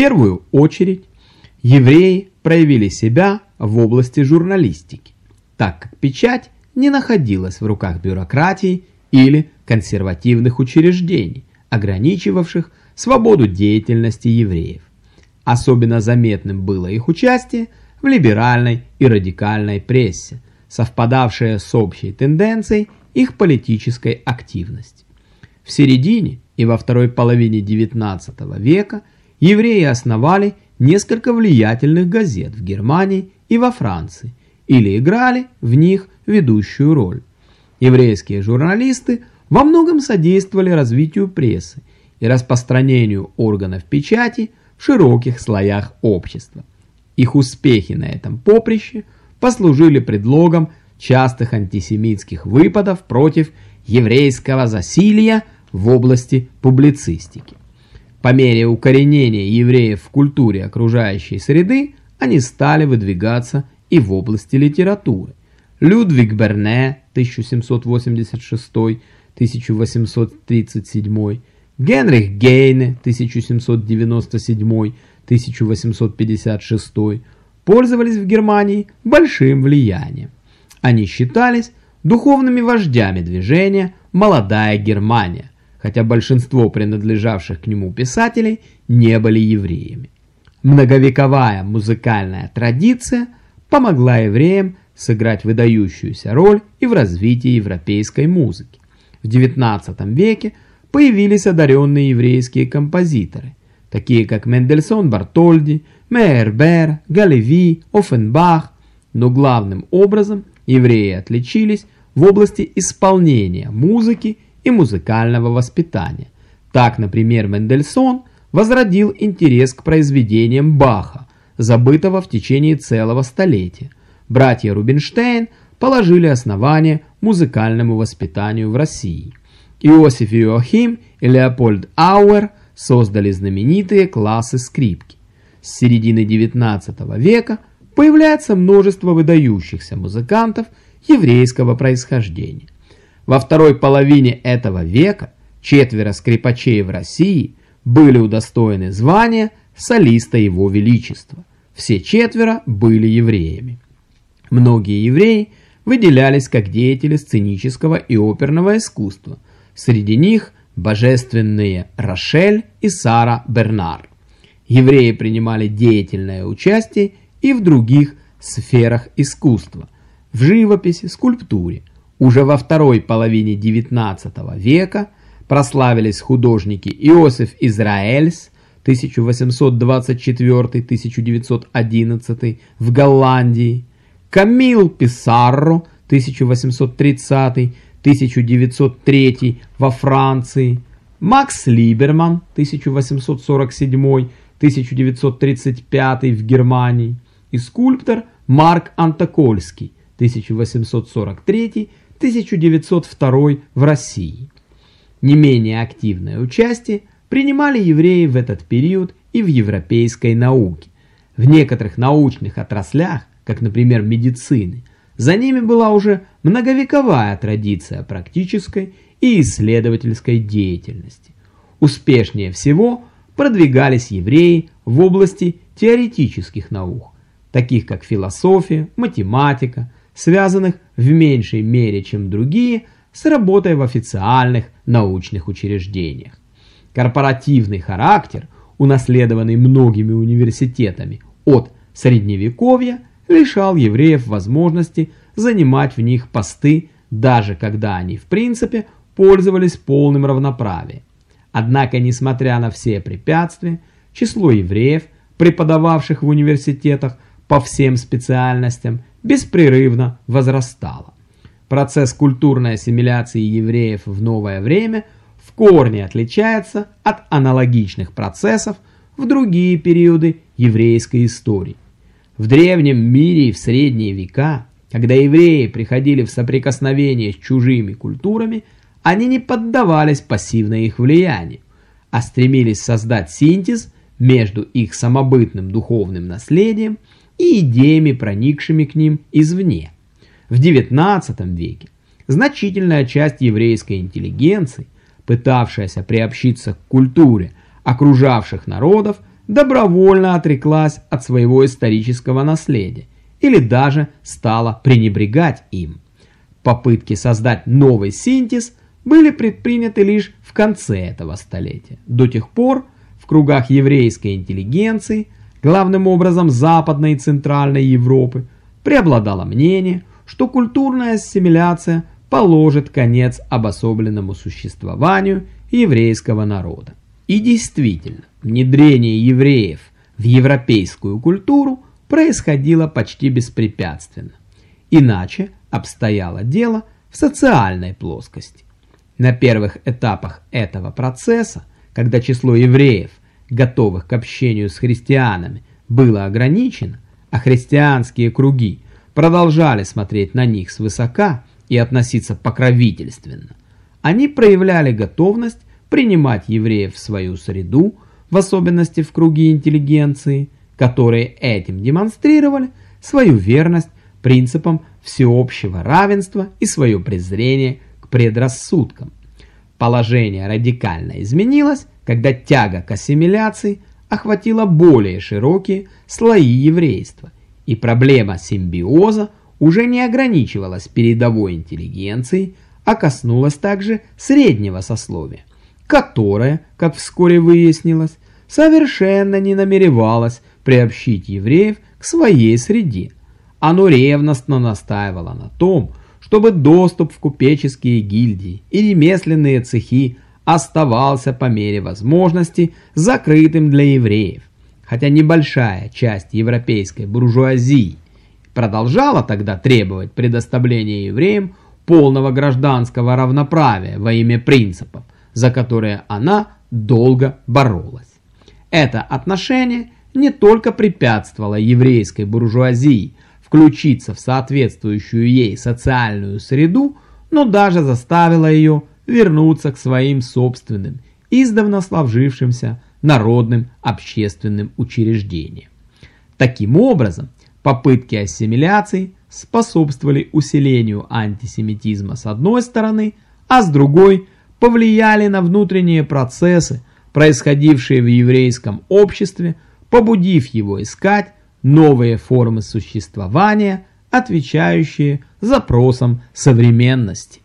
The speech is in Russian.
первую очередь евреи проявили себя в области журналистики, так как печать не находилась в руках бюрократии или консервативных учреждений, ограничивавших свободу деятельности евреев. Особенно заметным было их участие в либеральной и радикальной прессе, совпадавшее с общей тенденцией их политической активности. В середине и во второй половине XIX века евреи основали несколько влиятельных газет в Германии и во Франции или играли в них ведущую роль. Еврейские журналисты во многом содействовали развитию прессы и распространению органов печати в широких слоях общества. Их успехи на этом поприще послужили предлогом частых антисемитских выпадов против еврейского засилья в области публицистики. По мере укоренения евреев в культуре окружающей среды, они стали выдвигаться и в области литературы. Людвиг Берне 1786-1837, Генрих Гейне 1797-1856 пользовались в Германии большим влиянием. Они считались духовными вождями движения «Молодая Германия», хотя большинство принадлежавших к нему писателей не были евреями. Многовековая музыкальная традиция помогла евреям сыграть выдающуюся роль и в развитии европейской музыки. В XIX веке появились одаренные еврейские композиторы, такие как Мендельсон Бартольди, Мейербер, Галеви, Оффенбах, но главным образом евреи отличились в области исполнения музыки и музыкального воспитания. Так, например, Мендельсон возродил интерес к произведениям Баха, забытого в течение целого столетия. Братья Рубинштейн положили основание музыкальному воспитанию в России. Иосиф Иоахим и Леопольд Ауэр создали знаменитые классы скрипки. С середины XIX века появляется множество выдающихся музыкантов еврейского происхождения. Во второй половине этого века четверо скрипачей в России были удостоены звания солиста Его Величества. Все четверо были евреями. Многие евреи выделялись как деятели сценического и оперного искусства. Среди них божественные Рошель и Сара Бернар. Евреи принимали деятельное участие и в других сферах искусства – в живописи, скульптуре, уже во второй половине XIX века прославились художники Иосиф Израэльс 1824-1911 в Голландии, Камил Писарро 1830-1903 во Франции, Макс Либерман 1847-1935 в Германии и скульптор Марк Антокольский 1843 1902 в России. Не менее активное участие принимали евреи в этот период и в европейской науке. В некоторых научных отраслях, как, например, медицины, за ними была уже многовековая традиция практической и исследовательской деятельности. Успешнее всего продвигались евреи в области теоретических наук, таких как философия, математика, связанных в меньшей мере, чем другие, с работой в официальных научных учреждениях. Корпоративный характер, унаследованный многими университетами от Средневековья, лишал евреев возможности занимать в них посты, даже когда они в принципе пользовались полным равноправием. Однако, несмотря на все препятствия, число евреев, преподававших в университетах по всем специальностям, беспрерывно возрастала. Процесс культурной ассимиляции евреев в новое время в корне отличается от аналогичных процессов в другие периоды еврейской истории. В древнем мире и в средние века, когда евреи приходили в соприкосновение с чужими культурами, они не поддавались пассивно их влиянию, а стремились создать синтез между их самобытным духовным наследием и идеями, проникшими к ним извне. В XIX веке значительная часть еврейской интеллигенции, пытавшаяся приобщиться к культуре окружавших народов, добровольно отреклась от своего исторического наследия или даже стала пренебрегать им. Попытки создать новый синтез были предприняты лишь в конце этого столетия. До тех пор в кругах еврейской интеллигенции, главным образом Западной и Центральной Европы, преобладало мнение, что культурная ассимиляция положит конец обособленному существованию еврейского народа. И действительно, внедрение евреев в европейскую культуру происходило почти беспрепятственно. Иначе обстояло дело в социальной плоскости. На первых этапах этого процесса, когда число евреев, готовых к общению с христианами, было ограничено, а христианские круги продолжали смотреть на них свысока и относиться покровительственно, они проявляли готовность принимать евреев в свою среду, в особенности в круги интеллигенции, которые этим демонстрировали свою верность принципам всеобщего равенства и свое презрение предрассудкам. Положение радикально изменилось, когда тяга к ассимиляции охватила более широкие слои еврейства, и проблема симбиоза уже не ограничивалась передовой интеллигенцией, а коснулась также среднего сословия, которое, как вскоре выяснилось, совершенно не намеревалось приобщить евреев к своей среде. Оно ревностно настаивало на том, чтобы доступ в купеческие гильдии и ремесленные цехи оставался по мере возможности закрытым для евреев, хотя небольшая часть европейской буржуазии продолжала тогда требовать предоставления евреям полного гражданского равноправия во имя принципов, за которые она долго боролась. Это отношение не только препятствовало еврейской буржуазии включиться в соответствующую ей социальную среду, но даже заставила ее вернуться к своим собственным, издавна славжившимся народным общественным учреждениям. Таким образом, попытки ассимиляции способствовали усилению антисемитизма с одной стороны, а с другой повлияли на внутренние процессы, происходившие в еврейском обществе, побудив его искать новые формы существования, отвечающие запросам современности.